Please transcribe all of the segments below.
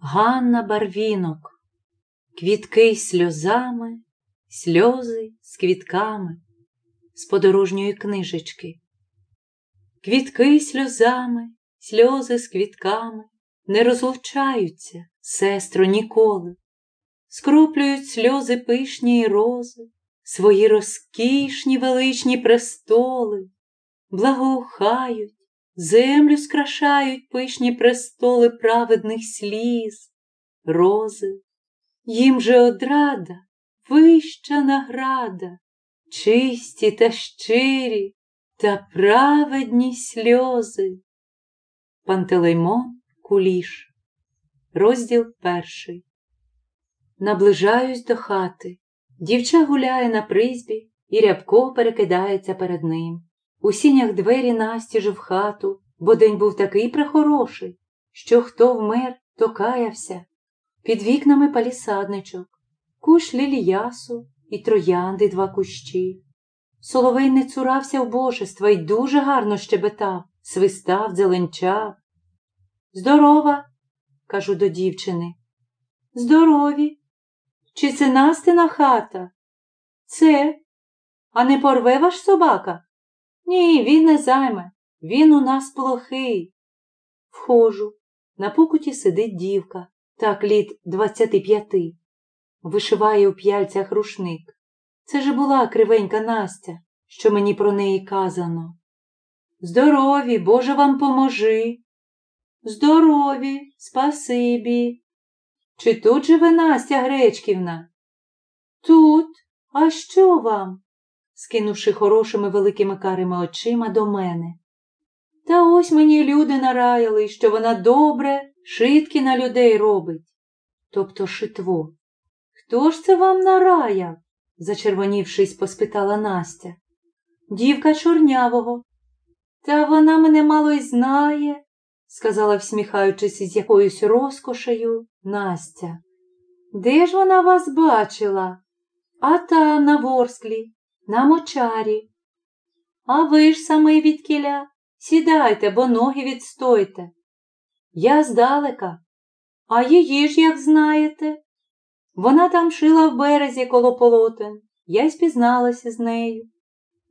Ганна Барвінок, квітки сльозами, сльози з квітками з подорожньої книжечки. Квітки сльозами, сльози з квітками не розлучаються, сестро, ніколи, скроплюють сльози пишні й рози, свої розкішні величні престоли, благоухають, землю скрашають пишні престоли праведних сліз, рози. Їм же одрада, вища награда, чисті та щирі та праведні сльози. Пантелеймон Куліш, розділ перший. Наближаюсь до хати. Дівча гуляє на призбі, і рябко перекидається перед ним. У сінях двері настіж в хату, бо день був такий прехороший, що хто вмер, то каявся. Під вікнами палісадничок, кущ ліліясу і троянди два кущі. Соловей не цурався в божества й дуже гарно щебетав, свистав, зеленчав. Здорова, кажу до дівчини. Здорові. Чи це Настина хата? Це. А не порве ваш собака? Ні, він не займе. Він у нас плохий. Вхожу. На покуті сидить дівка, так літ двадцяти п'яти. Вишиває у п'яльцях рушник. Це ж була кривенька Настя, що мені про неї казано. Здорові, Боже вам поможи. Здорові, спасибі. Чи тут живе Настя Гречківна? Тут, а що вам? Скинувши хорошими великими карими очима до мене. Та ось мені люди нараяли, що вона добре шитки на людей робить, тобто шитво. Хто ж це вам нараяв? зачервонівшись, поспитала Настя. Дівка чорнявого. Та вона мене мало й знає, сказала, всміхаючись із якоюсь розкошею, Настя. Де ж вона вас бачила? А та на ворсклі, на мочарі. А ви ж самий відкіля, сідайте, бо ноги відстойте. Я здалека, а її ж, як знаєте. Вона там шила в березі коло полотен, я й спізналася з нею.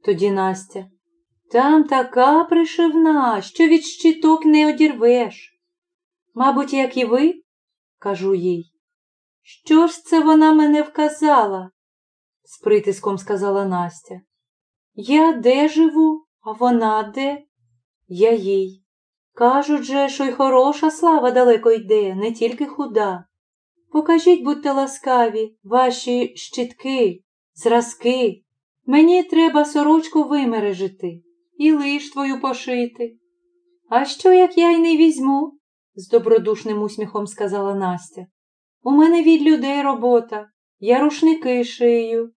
Тоді Настя. Там така пришивна, що від щиток не одірвеш. Мабуть, як і ви, кажу їй. Що ж це вона мене вказала? З притиском сказала Настя. Я де живу, а вона де? Я їй. Кажуть же, що й хороша слава далеко йде, не тільки худа. Покажіть, будьте ласкаві, ваші щитки, зразки. Мені треба сорочку вимережити і лиш твою пошити. А що, як я й не візьму? з добродушним усміхом сказала Настя. У мене від людей робота, я рушники шию.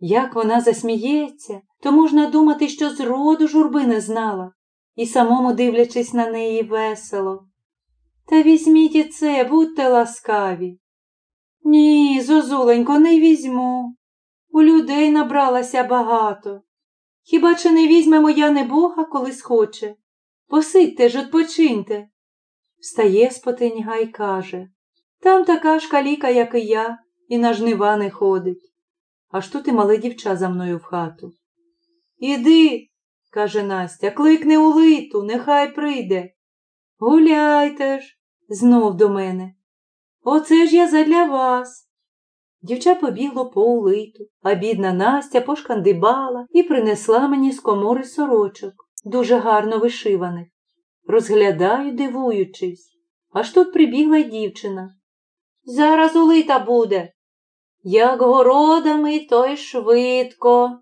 Як вона засміється, то можна думати, що зроду журби не знала, і самому, дивлячись на неї, весело. Та візьміть і це, будьте ласкаві. Ні, зозуленько, не візьму. У людей набралася багато. Хіба чи не візьме моя небога, коли схоче? Посидьте ж, odpoczynьте. Встає спотиньга й каже Там така ж каліка, як і я, і на жнива не ходить. Аж тут і мале дівча за мною в хату. Іди, каже Настя, кликни улиту, нехай прийде. Гуляйте ж, знов до мене. Оце ж я задля вас. Дівча побігло по улиту, а бідна Настя пошкандибала і принесла мені з комори сорочок, дуже гарно вишиваних. Розглядаю, дивуючись, аж тут прибігла дівчина. Зараз улита буде. Як городами, то й швидко,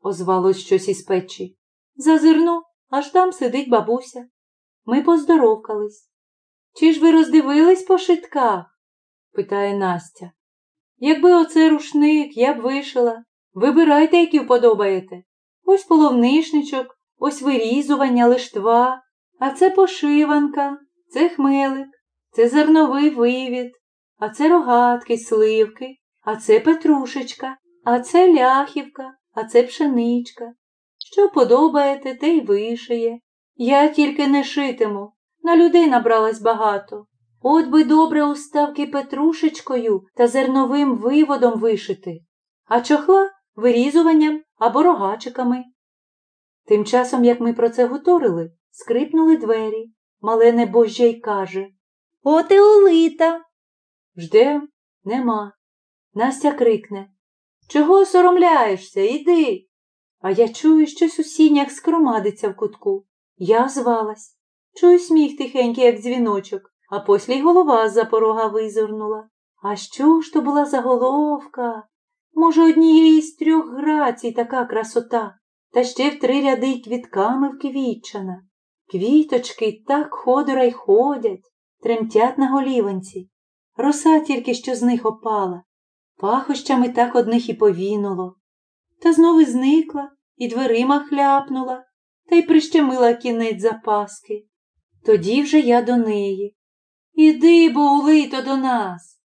озвалось щось із печі. Зазирну, аж там сидить бабуся. Ми поздоровкались. Чи ж ви роздивились по шитках? питає Настя. Якби оце рушник, я б вишила. Вибирайте, які вподобаєте. Ось половнишничок, ось вирізування, лиштва, а це пошиванка, це хмелик, це зерновий вивід, а це рогатки, сливки, а це петрушечка, а це ляхівка, а це пшеничка. Що подобаєте, те й вишиє. Я тільки не шитиму. На людей набралась багато. От би добре уставки петрушечкою та зерновим виводом вишити, а чохла вирізуванням або рогачиками. Тим часом, як ми про це гуторили, скрипнули двері. Мале небожжя й каже От і улита. Ждем, нема. Настя крикне Чого соромляєшся? Іди. А я чую, щось у сінях скромадиться в кутку. Я звалась. Чую сміх тихенький, як дзвіночок, а послі й голова з-за порога визирнула. А що ж то була за головка? Може, однієї з трьох грацій така красота, та ще в три ряди й квітками вквітчана. Квіточки так ходора й ходять, тремтять на голіванці. Роса тільки що з них опала, пахощами так одних і повінуло. Та знову зникла і дверима хляпнула, та й прищемила кінець запаски. Тоді вже я до неї. Іди, бо улито до нас.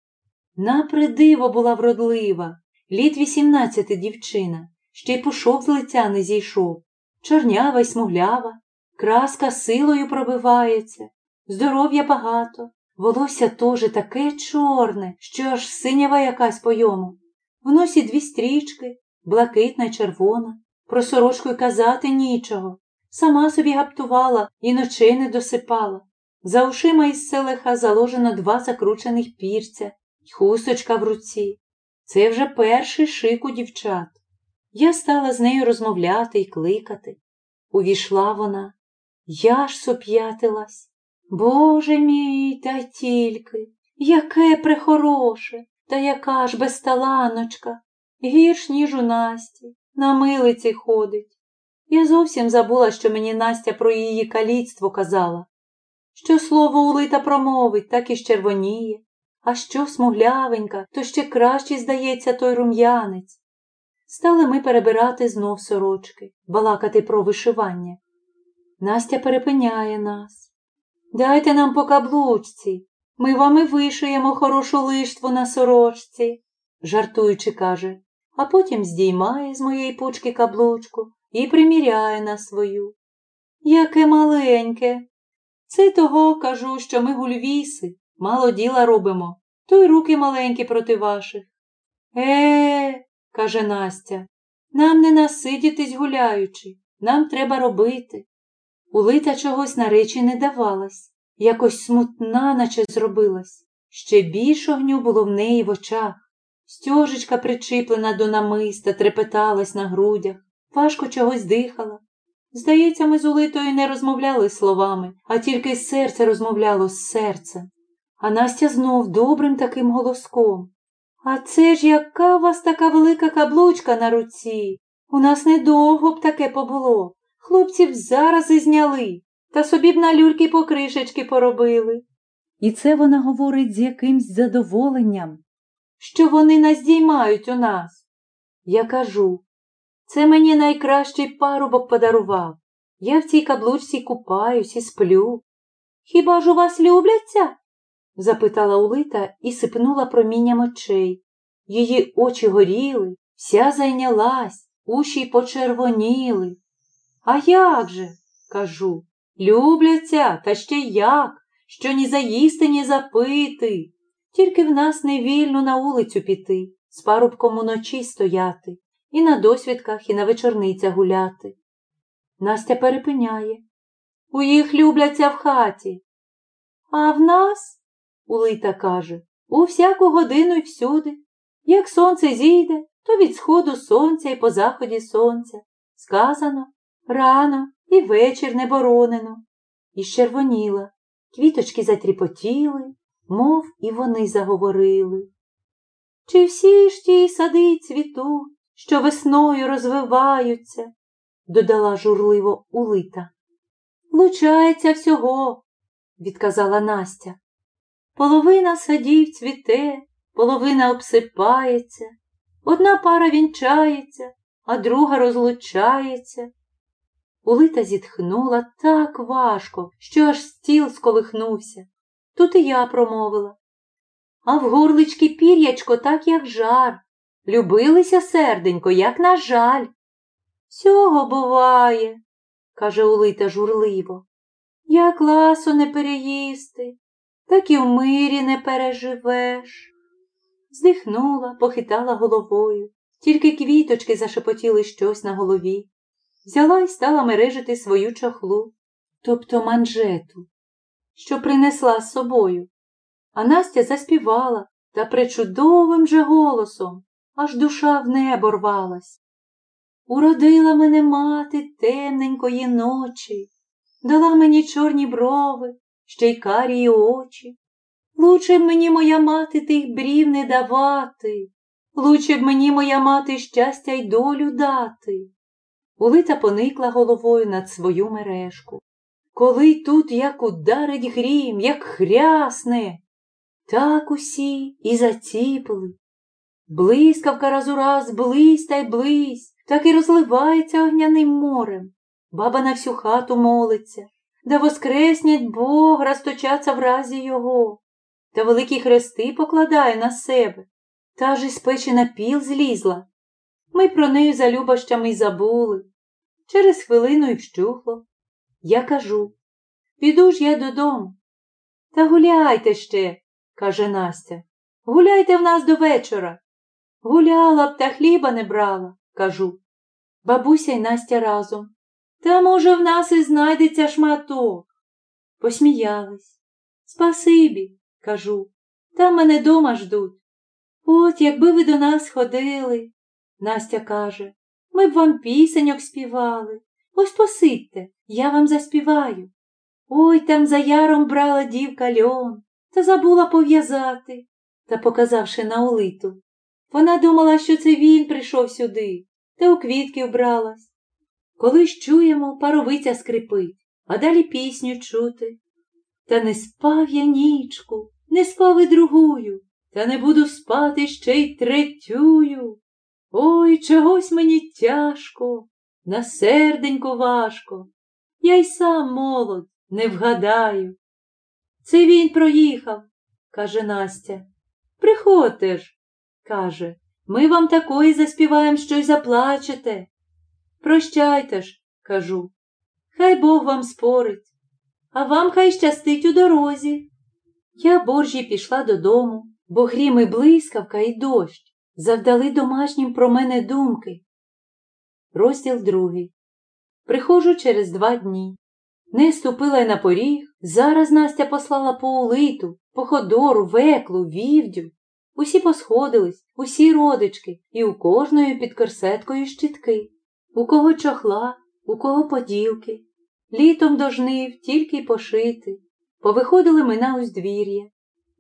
Напридиво була вродлива, літ вісімнадцяти дівчина, ще й пушок з лиця не зійшов, чорнява й смуглява, краска силою пробивається, здоров'я багато, волосся теж таке чорне, що аж синява якась по йому. В носі дві стрічки, блакитна червона, про сорочку й казати нічого. Сама собі гаптувала і ночей не досипала. За ушима із селеха заложено два закручених пірця й хусточка в руці. Це вже перший шик у дівчат. Я стала з нею розмовляти й кликати. Увійшла вона. Я ж соп'ятилась. Боже мій, та тільки, яке прехороше, та яка ж безталаночка, гірш, ніж у Насті, на милиці ходить. Я зовсім забула, що мені Настя про її каліцтво казала. Що слово улита промовить, так і щервоніє, а що смуглявенька, то ще краще здається той рум'янець. Стали ми перебирати знов сорочки, балакати про вишивання. Настя перепиняє нас. Дайте нам по каблучці, ми вам і вишиємо хорошу лиштву на сорочці, жартуючи, каже, а потім здіймає з моєї пучки каблучку і приміряє на свою. Яке маленьке. Це того кажу, що ми гульвіси, мало діла робимо, то й руки маленькі проти ваших. Е, каже Настя, нам не насидітись гуляючи, нам треба робити. Улита чогось на речі не давалась, якось смутна, наче зробилась. Ще більш огню було в неї в очах. Стьожечка причиплена до намиста, трепеталась на грудях, важко чогось дихала. Здається, ми з Улитою не розмовляли словами, а тільки серце розмовляло з серцем. А Настя знов добрим таким голоском. А це ж яка у вас така велика каблучка на руці? У нас недовго б таке побуло. Хлопці б зараз і зняли, та собі б на люльки покришечки поробили. І це вона говорить з якимсь задоволенням, що вони наздіймають у нас. Я кажу, це мені найкращий парубок подарував. Я в цій каблучці купаюсь і сплю. Хіба ж у вас любляться? запитала Улита і сипнула промінням очей. Її очі горіли, вся зайнялась, уші почервоніли. А як же? кажу, любляться, та ще як, що ні заїсти, ні запити. Тільки в нас не вільно на вулицю піти, з парубком уночі стояти, і на досвідках, і на вечорницях гуляти. Настя перепиняє. У їх любляться в хаті. А в нас, Улита каже, у всяку годину й всюди. Як сонце зійде, то від сходу сонця і по заході сонця. Сказано рано і вечір не боронено. І щервоніла, квіточки затріпотіли, мов і вони заговорили. Чи всі ж ті сади цвітуть, що весною розвиваються, додала журливо Улита. Лучається всього, відказала Настя. Половина садів цвіте, половина обсипається, одна пара вінчається, а друга розлучається. Улита зітхнула так важко, що аж стіл сколихнувся. Тут і я промовила. А в горлички пір'ячко так, як жар. Любилися серденько, як на жаль. Всього буває, каже Улита журливо. Як ласо не переїсти. так і в мирі не переживеш. Здихнула, похитала головою, тільки квіточки зашепотіли щось на голові. Взяла й стала мережити свою чохлу, тобто манжету, що принесла з собою. А Настя заспівала та причудовим же голосом, аж душа в небо рвалась. Уродила мене мати темненької ночі, дала мені чорні брови, ще й карії очі. Лучше б мені моя мати тих брів не давати, лучше б мені моя мати щастя й долю дати. Улита поникла головою над свою мережку. Коли тут як ударить грім, як хрясне, так усі і заціпили. Блискавка раз у раз близь та й близь, так і розливається огняним морем. Баба на всю хату молиться, да воскреснять Бог розточаться в разі його, та великі хрести покладає на себе. Та ж із печі на піл злізла. Ми про неї за любощами й забули. Через хвилину й вщухло. Я кажу піду ж я додому. Та гуляйте ще, каже Настя. Гуляйте в нас до вечора. Гуляла б та хліба не брала, кажу. Бабуся й Настя разом. Та, може, в нас і знайдеться шматок. Посміялись. Спасибі, кажу. Там мене дома ждуть. От якби ви до нас ходили, Настя каже, ми б вам пісеньок співали. Ось посидьте, я вам заспіваю. Ой там за яром брала дівка льон та забула пов'язати, та показавши на улиту. Вона думала, що це він прийшов сюди, та у квітки вбралась. Коли ж чуємо, паровиця скрипить, а далі пісню чути. Та не спав я нічку, не спав і другую, та не буду спати ще й третюю. Ой, чогось мені тяжко, на серденько важко. Я й сам молод, не вгадаю. Це він проїхав, каже Настя. Приходьте ж, каже, ми вам такої заспіваємо, що й заплачете. Прощайте ж, кажу, хай Бог вам спорить, а вам хай щастить у дорозі. Я боржі пішла додому, бо грім і блискавка і дощ завдали домашнім про мене думки. Розділ другий. Приходжу через два дні. Не ступила й на поріг. Зараз Настя послала по улиту, по ходору, веклу, вівдю. Усі посходились, усі родички, і у кожної під корсеткою щитки. У кого чохла, у кого поділки. Літом до жнив тільки й пошити. Повиходили ми на уздвір'я.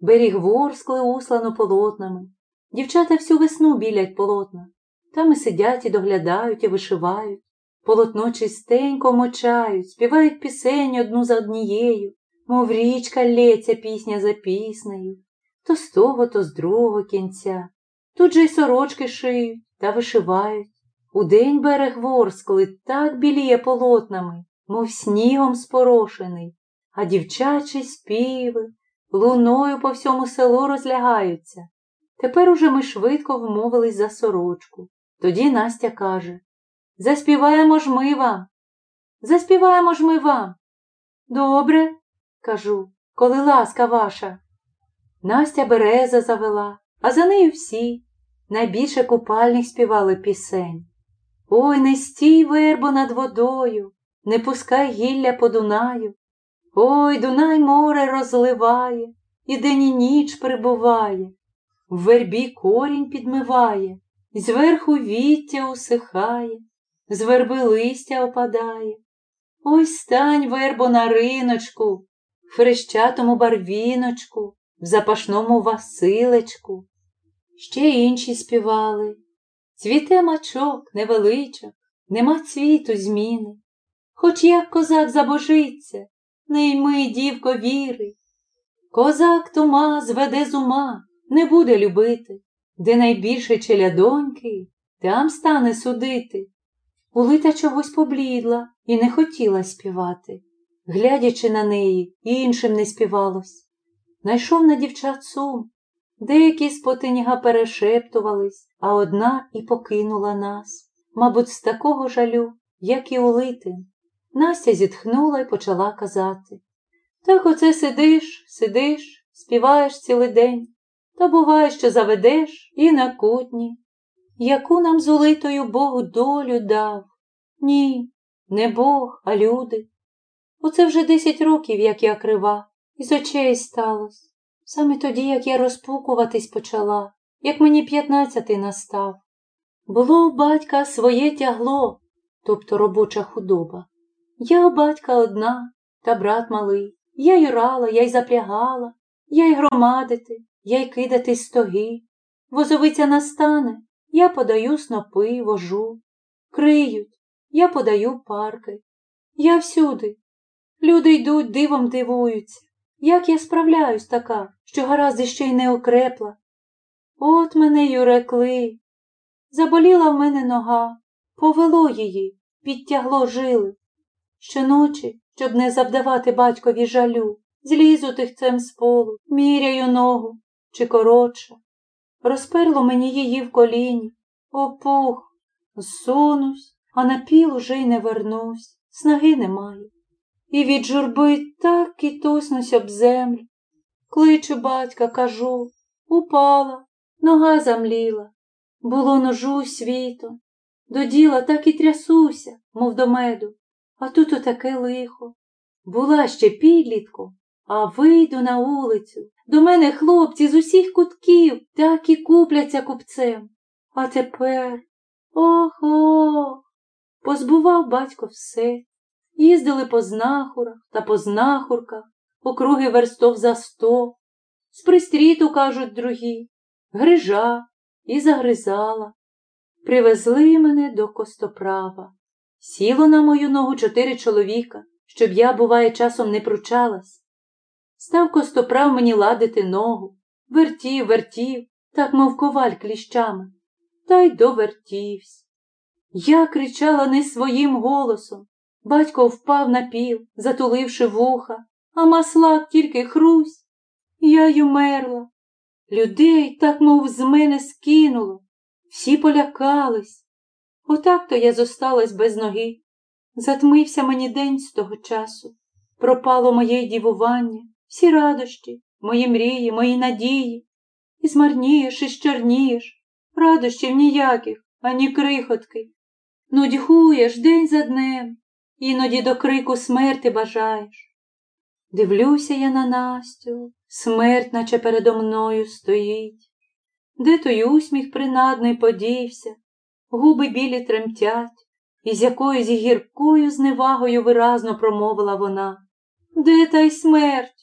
Беріг ворскли услано полотнами. Дівчата всю весну білять полотна. Там і сидять і доглядають, і вишивають. Полотно чистенько мочають, співають пісень одну за однією, мов річка лється пісня за піснею, то з того, то з другого кінця. Тут же й сорочки шиють та вишивають. Удень берег ворскли так біліє полотнами, мов снігом спорошений, а дівчачі співи луною по всьому селу розлягаються. Тепер уже ми швидко вмовились за сорочку. Тоді Настя каже Заспіваємо ж ми вам. Заспіваємо ж ми вам. Добре, кажу, коли ласка ваша. Настя береза завела, а за нею всі. Найбільше купальних співали пісень. Ой, не стій, вербо, над водою, не пускай гілля по Дунаю. Ой, Дунай море розливає, і день і ніч прибуває, в вербі корінь підмиває, зверху віття усихає з верби листя опадає. Ось стань, вербо, на риночку, в хрещатому барвіночку, в запашному Василечку. Ще інші співали. Цвіте мачок, невеличок, нема цвіту зміни. Хоч як козак забожиться, не йми, дівко, віри. Козак тума зведе з ума, не буде любити, де найбільше челядоньки, там стане судити. Улита чогось поблідла і не хотіла співати. Глядячи на неї, іншим не співалось. Найшов на дівчат сум. Деякі з потиніга перешептувались, а одна і покинула нас, мабуть, з такого жалю, як і улитин. Настя зітхнула і почала казати Так оце сидиш, сидиш, співаєш цілий день, та буває, що заведеш і на кутні. Яку нам з улитою Богу долю дав? Ні, не Бог, а люди. Оце вже десять років, як я крива, і з очей сталось. Саме тоді, як я розпукуватись почала, як мені п'ятнадцятий настав. Було у батька своє тягло, тобто робоча худоба. Я у батька одна, та брат малий. Я й рала, я й запрягала, я й громадити, я й кидати стоги. Возовиця настане, я подаю снопи, вожу, криють, я подаю парки. Я всюди. Люди йдуть, дивом дивуються. Як я справляюсь така, що гаразд іще й не окрепла. От мене й урекли. Заболіла в мене нога, повело її, підтягло жили. Щоночі, щоб не завдавати батькові жалю, злізу тихцем з полу, міряю ногу чи коротше. Розперло мені її в коліні, опух, зсунусь, а на піл уже й не вернусь, снаги немає. І від журби так і туснусь об землю. Кличу батька, кажу, упала, нога замліла. Було ножу світом. До діла так і трясуся, мов до меду, а тут отаке лихо. Була ще підлітком, а вийду на вулицю. До мене хлопці з усіх кутків так і купляться купцем. А тепер ох. Позбував батько все. Їздили по знахурах та по знахурках, округи верстов за сто. З пристріту, кажуть другі, грижа і загризала. Привезли мене до костоправа. Сіло на мою ногу чотири чоловіка, щоб я, буває, часом не пручалась. Став костоправ мені ладити ногу, вертів, вертів, так мов коваль кліщами, та й довертівсь. Я кричала не своїм голосом. Батько впав на піл, затуливши вуха, а маслак тільки хрусь. Я й умерла. Людей так, мов з мене скинуло. Всі полякались. Отак то я зосталась без ноги. Затмився мені день з того часу. Пропало моє дівування, всі радощі, мої мрії, мої надії. І змарнієш, і щорнієш, радощів ніяких, ані крихотки. Нудьгуєш день за днем, іноді до крику смерти бажаєш. Дивлюся я на Настю, смерть, наче передо мною стоїть. Де той усміх принадний подівся, губи білі тремтять, і з якоюсь гіркою зневагою виразно промовила вона. Де та й смерть?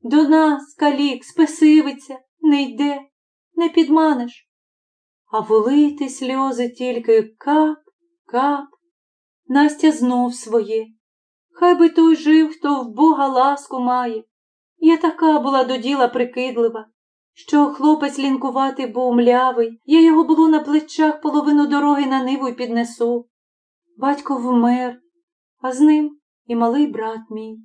До нас, калік, спесивиться, не йде, не підманеш. А волити сльози тільки кап, кап. Настя знов своє. Хай би той жив, хто в Бога ласку має. Я така була до діла прикидлива, що хлопець лінкуватий був млявий, я його було на плечах половину дороги на ниву й піднесу. Батько вмер, а з ним і малий брат мій.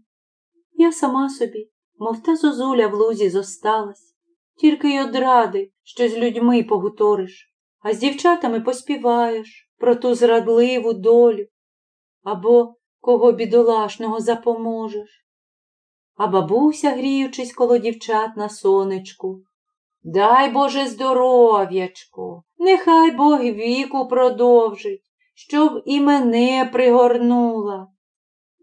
Я сама собі, мов та зозуля в лузі зосталась, тільки й одради, що з людьми погуториш, а з дівчатами поспіваєш про ту зрадливу долю або кого бідолашного запоможеш. А бабуся, гріючись коло дівчат на сонечку, Дай Боже здоров'ячко, нехай Бог віку продовжить, щоб і мене пригорнула.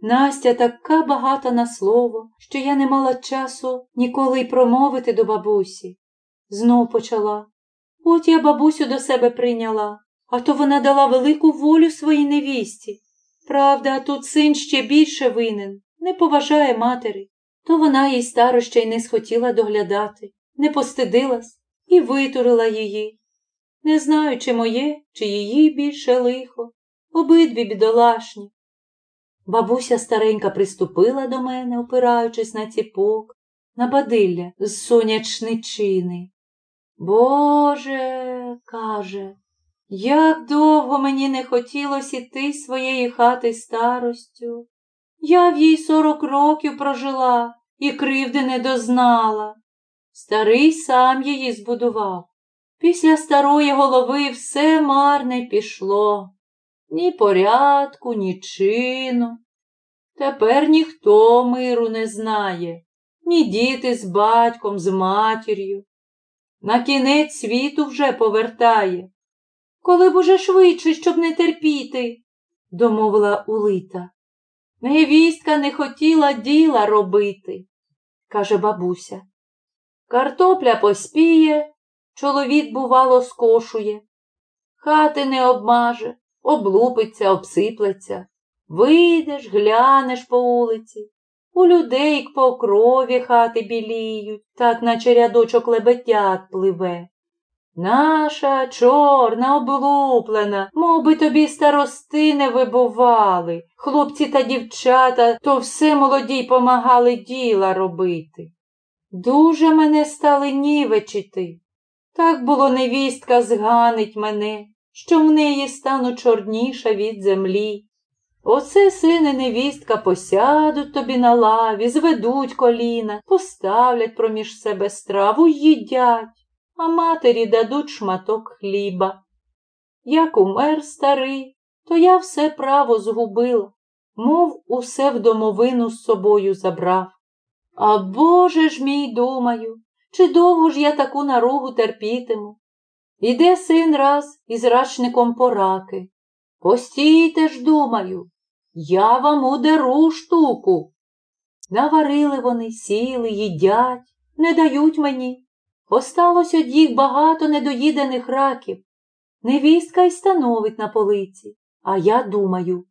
Настя така багата на слово, що я не мала часу ніколи й промовити до бабусі. Знов почала. От я бабусю до себе прийняла, а то вона дала велику волю своїй невісті. Правда, тут син ще більше винен, не поважає матері, то вона їй старо ще й не схотіла доглядати не постидилась і витурила її. Не знаю, чи моє, чи її більше лихо, обидві бідолашні. Бабуся старенька приступила до мене, опираючись на ціпок, на бадилля з сонячничини. Боже, каже, як довго мені не хотілося іти своєї хати старостю. Я в їй сорок років прожила і кривди не дознала. Старий сам її збудував. Після старої голови все марне пішло. Ні порядку, ні чину. Тепер ніхто миру не знає, ні діти з батьком, з матір'ю. На кінець світу вже повертає. Коли б уже швидше, щоб не терпіти, домовила Улита. Невістка не хотіла діла робити, каже бабуся. Картопля поспіє, чоловік, бувало, скошує. Хати не обмаже, облупиться, обсиплеться. Вийдеш, глянеш по вулиці. У людей по крові хати біліють, так наче рядочок лебетят пливе. Наша чорна, облуплена, мов би тобі старости не вибували, хлопці та дівчата то все молоді помагали діла робити. Дуже мене стали нівечити. Так було невістка зганить мене, що в неї стану чорніша від землі. Оце сини невістка посядуть тобі на лаві, зведуть коліна, поставлять проміж себе страву їдять, а матері дадуть шматок хліба. Як умер старий, то я все право згубила, мов усе в домовину з собою забрав. А Боже ж мій думаю, чи довго ж я таку наругу терпітиму? Іде син раз із рачником пораки. Постійте ж, думаю, я вам удеру штуку. Наварили вони, сіли, їдять, не дають мені. Осталось од їх багато недоїдених раків. Невістка й становить на полиці, а я думаю.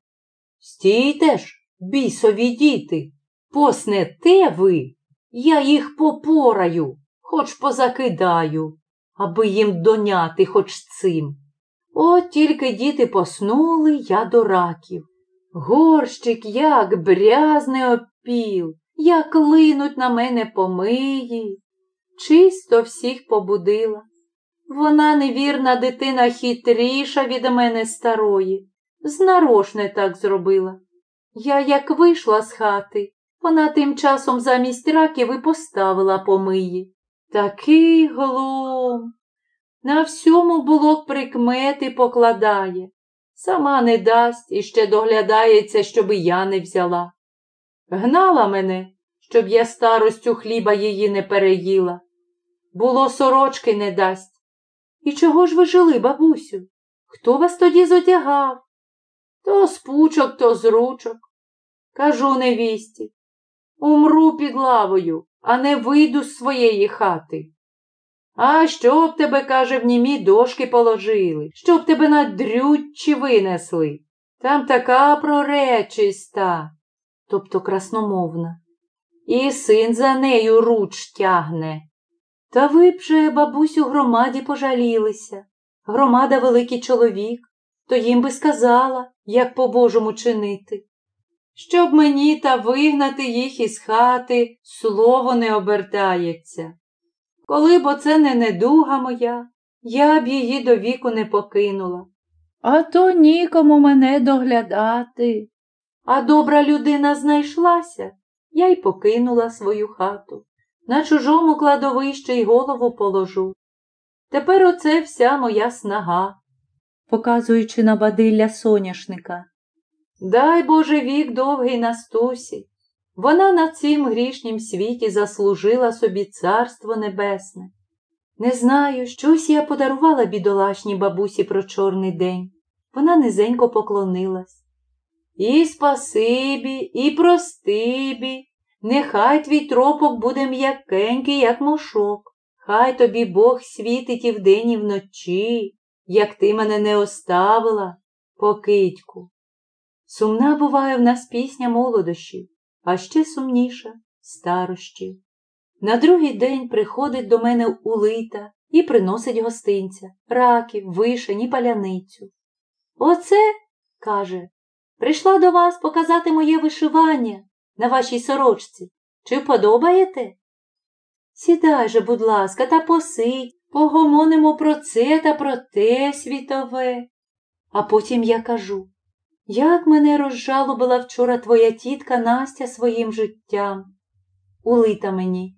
Стійте ж, бісові діти, поснете ви, я їх попораю, хоч позакидаю, аби їм доняти хоч цим. От тільки діти поснули, я до раків. Горщик як брязне опіл, як линуть на мене помиї. Чисто всіх побудила. Вона невірна дитина хитріша від мене старої. Знарошне так зробила. Я, як вийшла з хати, вона тим часом замість раків і поставила помиї. Такий глум. На всьому було прикмети покладає. Сама не дасть і ще доглядається, щоби я не взяла. Гнала мене, щоб я старостю хліба її не переїла. Було, сорочки не дасть. І чого ж ви жили, бабусю? Хто вас тоді зодягав? То з пучок, то з ручок. Кажу невісті. Умру під лавою, а не вийду з своєї хати. А щоб тебе, каже, в німі дошки положили, щоб тебе на дрюччі винесли. Там така проречиста, тобто красномовна. І син за нею руч тягне. Та ви б же, бабусю, громаді пожалілися. Громада великий чоловік, то їм би сказала, як по-божому чинити. Щоб мені та вигнати їх із хати, слово не обертається. Коли б оце не недуга моя, я б її до віку не покинула. А то нікому мене доглядати. А добра людина знайшлася, я й покинула свою хату. На чужому кладовищі й голову положу. Тепер оце вся моя снага, показуючи на бадилля соняшника. Дай Боже вік довгий Настусі. Вона на цім грішнім світі заслужила собі царство небесне. Не знаю, щось я подарувала бідолашній бабусі про чорний день. Вона низенько поклонилась. І спасибі, і простибі, нехай твій тропок буде м'якенький, як мошок. Хай тобі Бог світить і вдень, і вночі, як ти мене не оставила, покидьку. Сумна буває в нас пісня молодощів а ще сумніша старощів. На другий день приходить до мене улита і приносить гостинця, раків, вишень і паляницю. Оце, каже, прийшла до вас показати моє вишивання на вашій сорочці. Чи подобаєте? Сідай же, будь ласка, та посидь, погомонимо про це та про те світове. А потім я кажу як мене розжалобила вчора твоя тітка Настя своїм життям. Улита мені.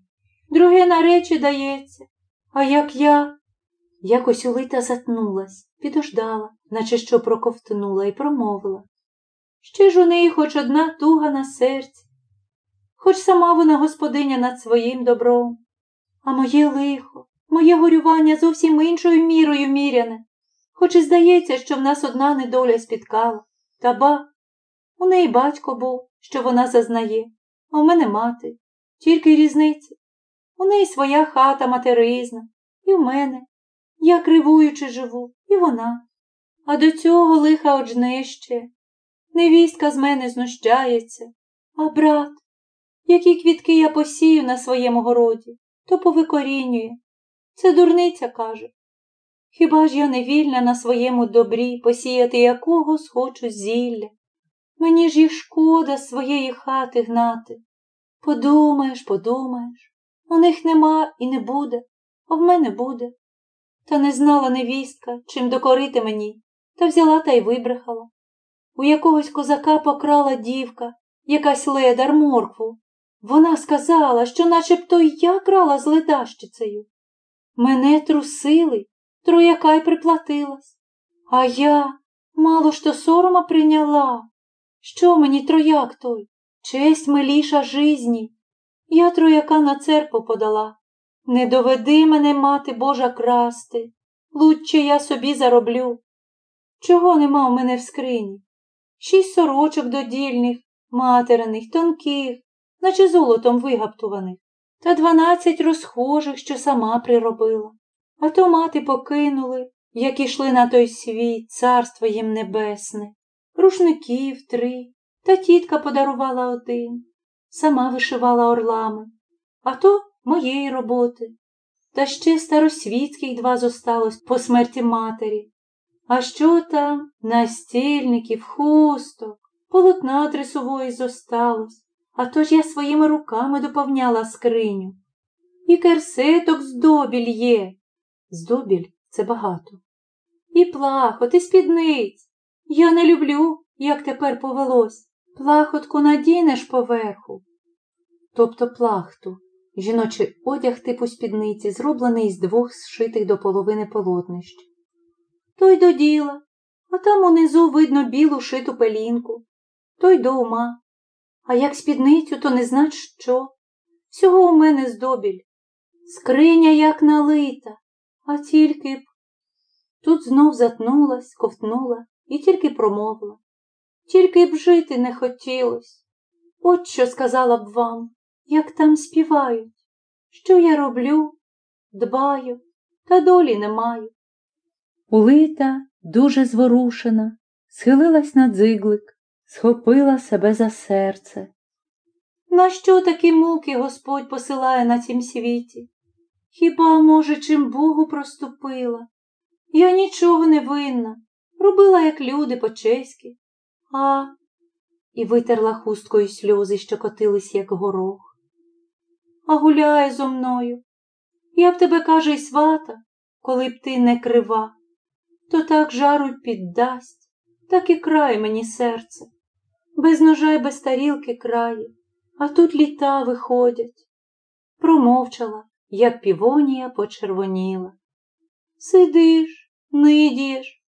Друге на речі дається. А як я? Якось улита затнулась, підождала, наче що проковтнула і промовила. Ще ж у неї хоч одна туга на серці. хоч сама вона господиня над своїм добром. А моє лихо, моє горювання зовсім іншою мірою міряне, хоч і здається, що в нас одна недоля спіткала. Та ба, у неї батько був, що вона зазнає, а в мене мати, тільки різниця. У неї своя хата материзна, і в мене. Я кривуючи живу, і вона. А до цього лиха оджне. Невістка з мене знущається, а брат, які квітки я посію на своєму городі, то повикорінює. Це дурниця каже. Хіба ж я не вільна на своєму добрі посіяти якого схочу зілля? Мені ж їх шкода своєї хати гнати. Подумаєш, подумаєш, у них нема і не буде, а в мене буде. Та не знала невістка, чим докорити мені, та взяла та й вибрехала. У якогось козака покрала дівка, якась ледар моркву. Вона сказала, що начебто й я крала з ледащицею. Мене трусили, трояка й приплатилась. А я мало то сорома прийняла. Що мені трояк той? Честь миліша жизні. Я трояка на церкву подала. Не доведи мене, мати Божа, красти. Лучче я собі зароблю. Чого нема в мене в скрині? Шість сорочок додільних, материних, тонких, наче золотом вигаптуваних, та дванадцять розхожих, що сама приробила. А то мати покинули, як ішли на той світ, царство їм небесне, рушників три, та тітка подарувала один, сама вишивала орлами, а то моєї роботи. Та ще старосвітських два зосталось по смерті матері. А що там настільників, хусток, полотна трисової зосталось, а то ж я своїми руками доповняла скриню. І керсеток здобіль є. Здобіль це багато. І плахот, і спідниць. Я не люблю, як тепер повелось. Плахотку надінеш поверху. Тобто плахту, жіночий одяг типу спідниці, зроблений з двох зшитих до половини полотнищ. Той до діла, а там унизу видно білу шиту пелінку, той до ума. А як спідницю, то не знать що. Всього у мене здобіль. Скриня як налита, а тільки б. Тут знов затнулась, ковтнула і тільки промовила. Тільки б жити не хотілось. От що сказала б вам, як там співають. Що я роблю, дбаю, та долі не маю. Улита, дуже зворушена, схилилась на дзиглик, схопила себе за серце. На що такі муки Господь посилає на цім світі? Хіба, може, чим Богу проступила? Я нічого не винна, робила, як люди по-чеськи, а і витерла хусткою сльози, що котились, як горох. А гуляє зо мною. Я б тебе, каже, й свата, коли б ти не крива, то так жару й піддасть, так і край мені серце. Без ножа й без тарілки крає, а тут літа виходять. Промовчала, як півонія почервоніла. Сидиш, нидієш,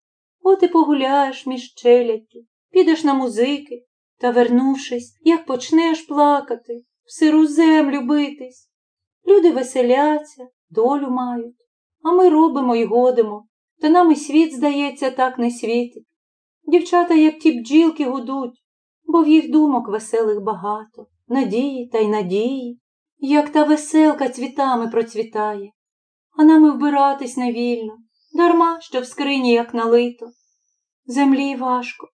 от і погуляєш між челяддю, підеш на музики, та, вернувшись, як почнеш плакати, в сиру землю битись. Люди веселяться, долю мають, а ми робимо й годимо, та нам і світ, здається, так не світить. Дівчата, як ті бджілки, гудуть, бо в їх думок веселих багато, надії та й надії, як та веселка цвітами процвітає, а нам і вбиратись невільно, дарма, що в скрині, як налито. Землі важко,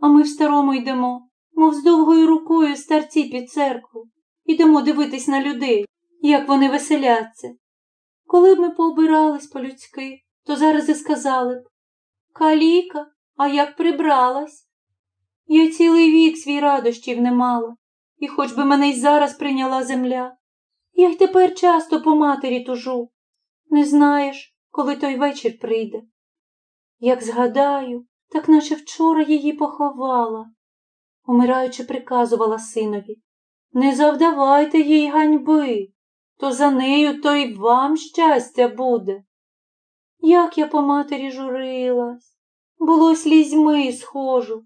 а ми в старому йдемо, мов з довгою рукою старці під церкву, ідемо дивитись на людей, як вони веселяться. Коли б ми пообирались по-людськи, то зараз і сказали б Каліка, а як прибралась? Я цілий вік свій радощів не мала, і хоч би мене й зараз прийняла земля. Я й тепер часто по матері тужу. Не знаєш, коли той вечір прийде. Як згадаю, так наче вчора її поховала умираючи, приказувала синові. Не завдавайте їй ганьби, то за нею то й вам щастя буде. Як я по матері журилась, було слізьми схожу.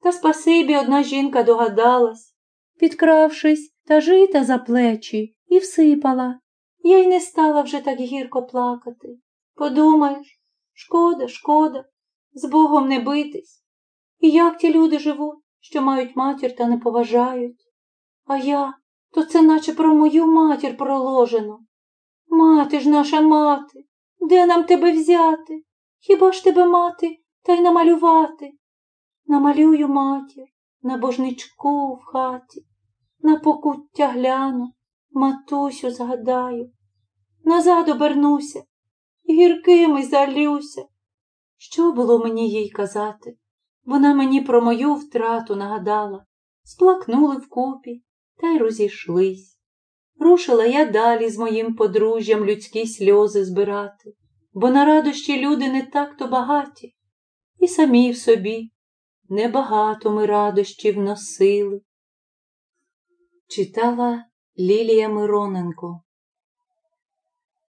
Та спасибі одна жінка догадалась, підкравшись та жита за плечі, і всипала. Я й не стала вже так гірко плакати. Подумаєш, шкода, шкода, з Богом не битись. І як ті люди живуть, що мають матір та не поважають? А я, то це наче про мою матір проложено. Мати ж наша мати, де нам тебе взяти? Хіба ж тебе мати та й намалювати? Намалюю матір на божничку в хаті, на покуття гляну, матусю згадаю, назад обернуся, гіркими залюся. Що було мені їй казати? Вона мені про мою втрату нагадала, сплакнули вкупі та й розійшлись. Рушила я далі з моїм подружжям людські сльози збирати, бо на радощі люди не так то багаті, і самі в собі небагато ми радощів носили. Читала Лілія Мироненко